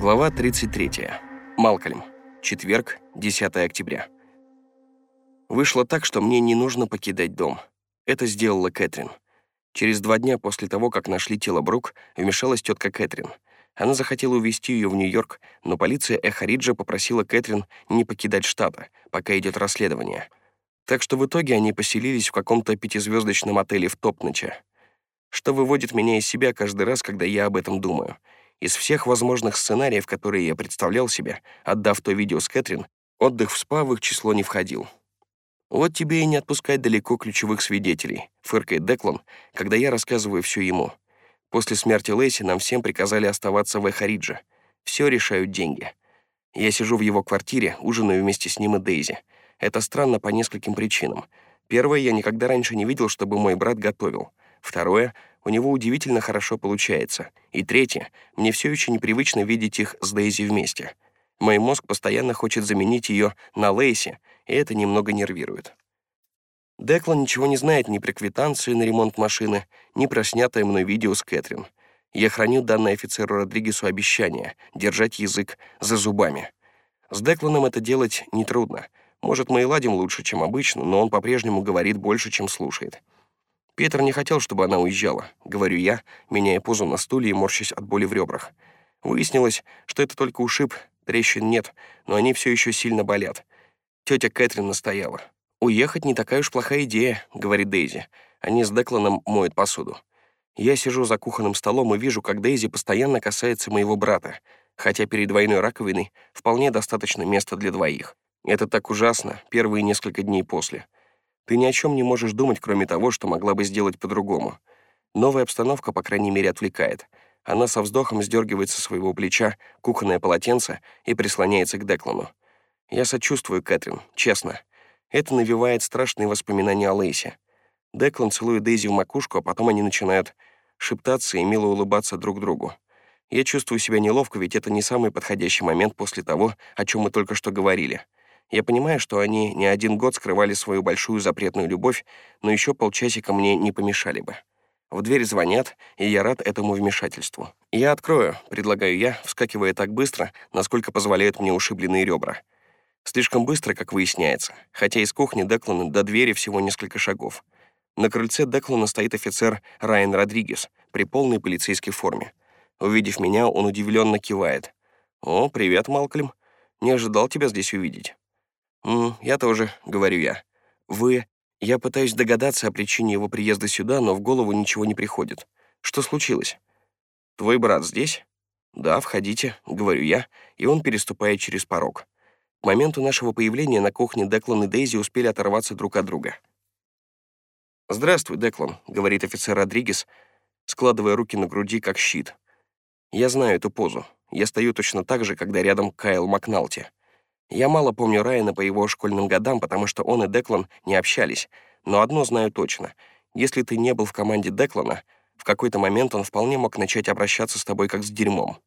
Глава 33. Малкольм. Четверг, 10 октября. Вышло так, что мне не нужно покидать дом. Это сделала Кэтрин. Через два дня после того, как нашли тело Брук, вмешалась тетка Кэтрин. Она захотела увезти ее в Нью-Йорк, но полиция Эхариджа попросила Кэтрин не покидать штата, пока идет расследование. Так что в итоге они поселились в каком-то пятизвездочном отеле в Топноче. Что выводит меня из себя каждый раз, когда я об этом думаю — из всех возможных сценариев, которые я представлял себе, отдав то видео с Кэтрин, отдых в спа в их число не входил. «Вот тебе и не отпускать далеко ключевых свидетелей», — фыркает Деклан, когда я рассказываю все ему. После смерти Лейси нам всем приказали оставаться в Эхаридже. Все решают деньги. Я сижу в его квартире, ужинаю вместе с ним и Дейзи. Это странно по нескольким причинам. Первое, я никогда раньше не видел, чтобы мой брат готовил. Второе, у него удивительно хорошо получается. И третье, мне все еще непривычно видеть их с Дейзи вместе. Мой мозг постоянно хочет заменить ее на Лейси, и это немного нервирует. Деклан ничего не знает ни про квитанции на ремонт машины, ни про снятое мной видео с Кэтрин. Я храню данное офицеру Родригесу обещание держать язык за зубами. С Декланом это делать нетрудно. Может, мы и ладим лучше, чем обычно, но он по-прежнему говорит больше, чем слушает. Питер не хотел, чтобы она уезжала, говорю я, меняя позу на стуле и морщась от боли в ребрах. Выяснилось, что это только ушиб, трещин нет, но они все еще сильно болят. Тетя Кэтрин настояла. «Уехать не такая уж плохая идея», — говорит Дейзи. Они с Декланом моют посуду. Я сижу за кухонным столом и вижу, как Дейзи постоянно касается моего брата, хотя перед двойной раковиной вполне достаточно места для двоих. Это так ужасно, первые несколько дней после. Ты ни о чем не можешь думать, кроме того, что могла бы сделать по-другому. Новая обстановка, по крайней мере, отвлекает. Она со вздохом сдергивает со своего плеча кухонное полотенце и прислоняется к Деклану. Я сочувствую Кэтрин, честно. Это навевает страшные воспоминания о Лейсе. Деклан целует Дейзи в макушку, а потом они начинают шептаться и мило улыбаться друг другу. Я чувствую себя неловко, ведь это не самый подходящий момент после того, о чем мы только что говорили — я понимаю, что они не один год скрывали свою большую запретную любовь, но еще полчасика мне не помешали бы. В дверь звонят, и я рад этому вмешательству. «Я открою», — предлагаю я, вскакивая так быстро, насколько позволяют мне ушибленные ребра. Слишком быстро, как выясняется, хотя из кухни Деклана до двери всего несколько шагов. На крыльце Деклана стоит офицер Райан Родригес при полной полицейской форме. Увидев меня, он удивленно кивает. «О, привет, Малкольм. Не ожидал тебя здесь увидеть». «М, я тоже», — говорю я. «Вы...» Я пытаюсь догадаться о причине его приезда сюда, но в голову ничего не приходит. Что случилось? «Твой брат здесь?» «Да, входите», — говорю я, и он переступает через порог. К моменту нашего появления на кухне Деклан и Дейзи успели оторваться друг от друга. «Здравствуй, Деклан», — говорит офицер Родригес, складывая руки на груди, как щит. «Я знаю эту позу. Я стою точно так же, когда рядом Кайл Макналти. Я мало помню Райана по его школьным годам, потому что он и Деклан не общались, но одно знаю точно. Если ты не был в команде Деклана, в какой-то момент он вполне мог начать обращаться с тобой как с дерьмом.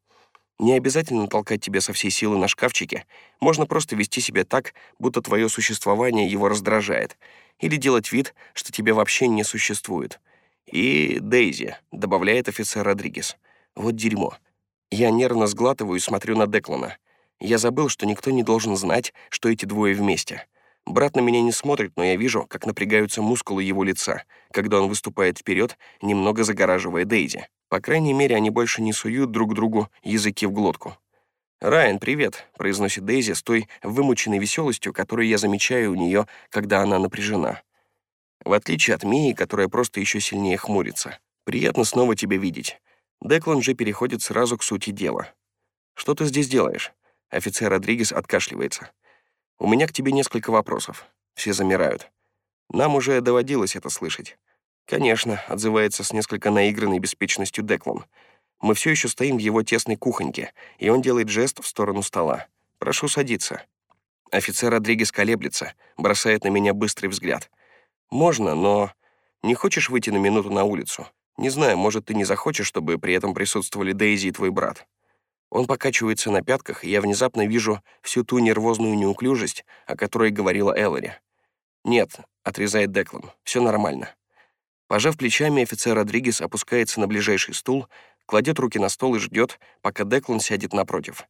Не обязательно толкать тебя со всей силы на шкафчике, можно просто вести себя так, будто твое существование его раздражает, или делать вид, что тебя вообще не существует. И Дейзи, добавляет офицер Родригес. Вот дерьмо. Я нервно сглатываю и смотрю на Деклана. Я забыл, что никто не должен знать, что эти двое вместе. Брат на меня не смотрит, но я вижу, как напрягаются мускулы его лица, когда он выступает вперед, немного загораживая Дейзи. По крайней мере, они больше не суют друг другу языки в глотку. «Райан, привет», — произносит Дейзи с той вымученной веселостью, которую я замечаю у нее, когда она напряжена. В отличие от Мии, которая просто еще сильнее хмурится. «Приятно снова тебя видеть». Деклан же переходит сразу к сути дела. «Что ты здесь делаешь?» Офицер Родригес откашливается. «У меня к тебе несколько вопросов». Все замирают. Нам уже доводилось это слышать. «Конечно», — отзывается с несколько наигранной беспечностью Деклан. «Мы все еще стоим в его тесной кухоньке, и он делает жест в сторону стола. Прошу садиться». Офицер Родригес колеблется, бросает на меня быстрый взгляд. «Можно, но... Не хочешь выйти на минуту на улицу? Не знаю, может, ты не захочешь, чтобы при этом присутствовали Дейзи и твой брат?» Он покачивается на пятках, и я внезапно вижу всю ту нервозную неуклюжесть, о которой говорила Эллари. «Нет», — отрезает Деклан, — «все нормально». Пожав плечами, офицер Родригес опускается на ближайший стул, кладет руки на стол и ждет, пока Деклан сядет напротив.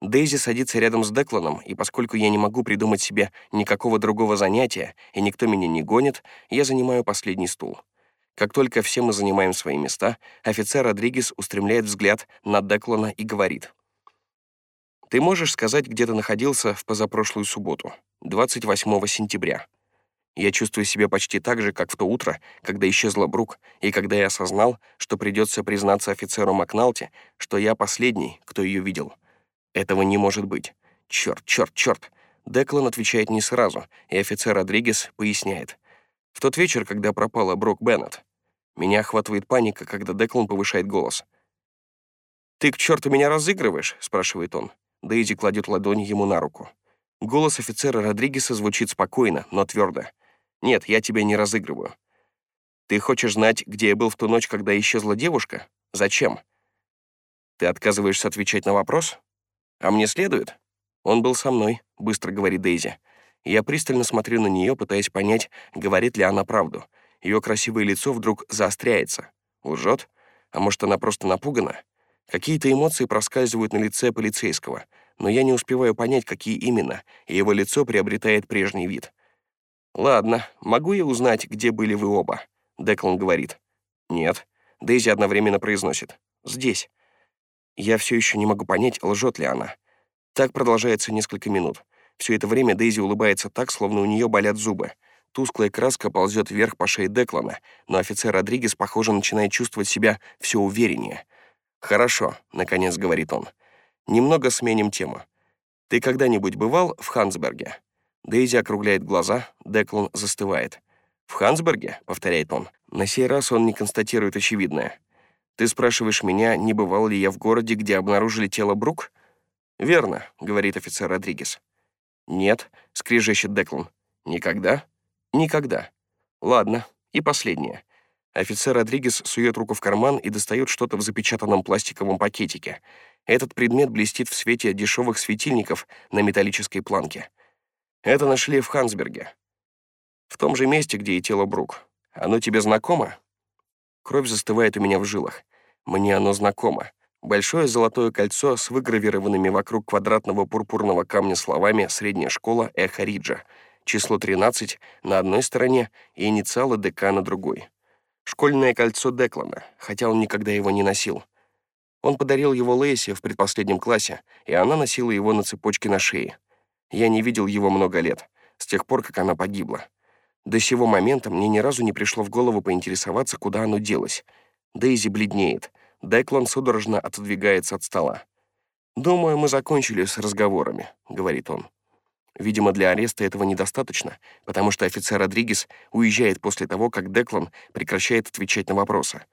Дейзи садится рядом с Декланом, и поскольку я не могу придумать себе никакого другого занятия, и никто меня не гонит, я занимаю последний стул. Как только все мы занимаем свои места, офицер Родригес устремляет взгляд на Деклана и говорит. «Ты можешь сказать, где ты находился в позапрошлую субботу, 28 сентября?» Я чувствую себя почти так же, как в то утро, когда исчезла Брук, и когда я осознал, что придется признаться офицеру Макналте, что я последний, кто ее видел. Этого не может быть. Черт, черт, черт. Деклан отвечает не сразу, и офицер Родригес поясняет. В тот вечер, когда пропала Брок Беннет, меня охватывает паника, когда Деклан повышает голос. «Ты к черту меня разыгрываешь?» — спрашивает он. Дейзи кладет ладонь ему на руку. Голос офицера Родригеса звучит спокойно, но твердо. Нет, я тебя не разыгрываю. Ты хочешь знать, где я был в ту ночь, когда исчезла девушка? Зачем? Ты отказываешься отвечать на вопрос? А мне следует? Он был со мной, быстро говорит Дейзи. Я пристально смотрю на нее, пытаясь понять, говорит ли она правду. Ее красивое лицо вдруг заостряется. Лжет? А может, она просто напугана? Какие-то эмоции проскальзывают на лице полицейского, но я не успеваю понять, какие именно, и его лицо приобретает прежний вид. «Ладно, могу я узнать, где были вы оба?» Деклан говорит. «Нет». Дейзи одновременно произносит. «Здесь». Я все еще не могу понять, лжет ли она. Так продолжается несколько минут. Все это время Дейзи улыбается так, словно у нее болят зубы. Тусклая краска ползет вверх по шее Деклана, но офицер Родригес, похоже, начинает чувствовать себя все увереннее. «Хорошо», — наконец говорит он. «Немного сменим тему. Ты когда-нибудь бывал в Хансберге?» Дейзи округляет глаза, Деклан застывает. «В Хансберге?» — повторяет он. На сей раз он не констатирует очевидное. «Ты спрашиваешь меня, не бывал ли я в городе, где обнаружили тело Брук?» «Верно», — говорит офицер Родригес. «Нет», — скрижещет Деклан. «Никогда?» «Никогда». «Ладно, и последнее». Офицер Родригес сует руку в карман и достает что-то в запечатанном пластиковом пакетике. Этот предмет блестит в свете дешевых светильников на металлической планке. Это нашли в Хансберге. В том же месте, где и тело Брук. Оно тебе знакомо? Кровь застывает у меня в жилах. Мне оно знакомо. Большое золотое кольцо с выгравированными вокруг квадратного пурпурного камня словами «Средняя школа Эхо Риджа», число 13 на одной стороне и инициалы ДК на другой. Школьное кольцо Деклана, хотя он никогда его не носил. Он подарил его Лейси в предпоследнем классе, и она носила его на цепочке на шее. Я не видел его много лет, с тех пор, как она погибла. До сего момента мне ни разу не пришло в голову поинтересоваться, куда оно делось. Дейзи бледнеет. Деклан судорожно отодвигается от стола. «Думаю, мы закончили с разговорами», — говорит он. Видимо, для ареста этого недостаточно, потому что офицер Родригес уезжает после того, как Деклан прекращает отвечать на вопросы.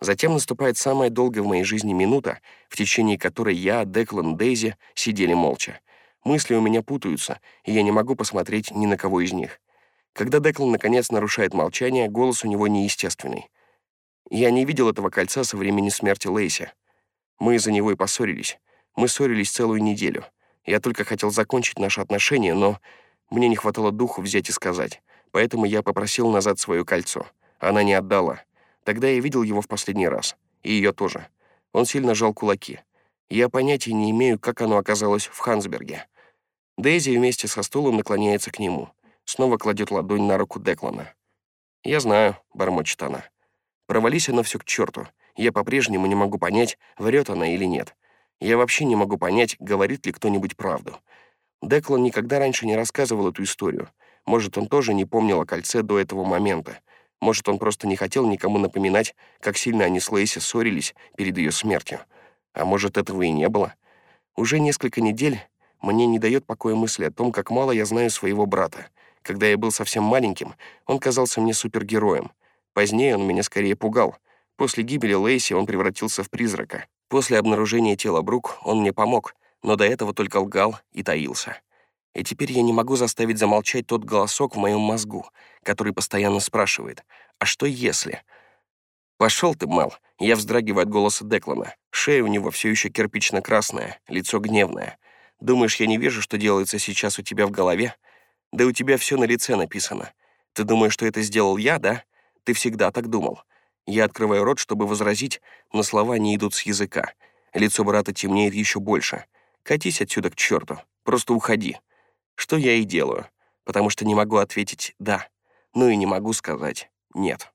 Затем наступает самая долгая в моей жизни минута, в течение которой я, Деклан, Дейзи сидели молча. Мысли у меня путаются, и я не могу посмотреть ни на кого из них. Когда Деклан наконец нарушает молчание, голос у него неестественный. Я не видел этого кольца со времени смерти Лейси. Мы из-за него и поссорились. Мы ссорились целую неделю. Я только хотел закончить наши отношения, но мне не хватало духу взять и сказать. Поэтому я попросил назад свое кольцо. Она не отдала. Тогда я видел его в последний раз. И ее тоже. Он сильно жал кулаки. Я понятия не имею, как оно оказалось в Хансберге. Дейзи вместе со стулом наклоняется к нему. Снова кладет ладонь на руку Деклана. «Я знаю», — бормочет она. «Провались оно все к черту. Я по-прежнему не могу понять, врет она или нет. Я вообще не могу понять, говорит ли кто-нибудь правду. Деклан никогда раньше не рассказывал эту историю. Может, он тоже не помнил о кольце до этого момента. Может, он просто не хотел никому напоминать, как сильно они с Лейси ссорились перед ее смертью. А может, этого и не было? Уже несколько недель мне не дает покоя мысли о том, как мало я знаю своего брата. Когда я был совсем маленьким, он казался мне супергероем. Позднее он меня скорее пугал. После гибели Лейси он превратился в призрака. После обнаружения тела Брук он мне помог, но до этого только лгал и таился. И теперь я не могу заставить замолчать тот голосок в моем мозгу, который постоянно спрашивает, «А что если?» «Пошел ты, Мел!» Я вздрагиваю от голоса Деклана. Шея у него все еще кирпично-красная, лицо гневное. Думаешь, я не вижу, что делается сейчас у тебя в голове? Да у тебя все на лице написано. Ты думаешь, что это сделал я, да? Ты всегда так думал. Я открываю рот, чтобы возразить, но слова не идут с языка. Лицо брата темнеет еще больше. «Катись отсюда к черту. Просто уходи». Что я и делаю, потому что не могу ответить «да», ну и не могу сказать «нет».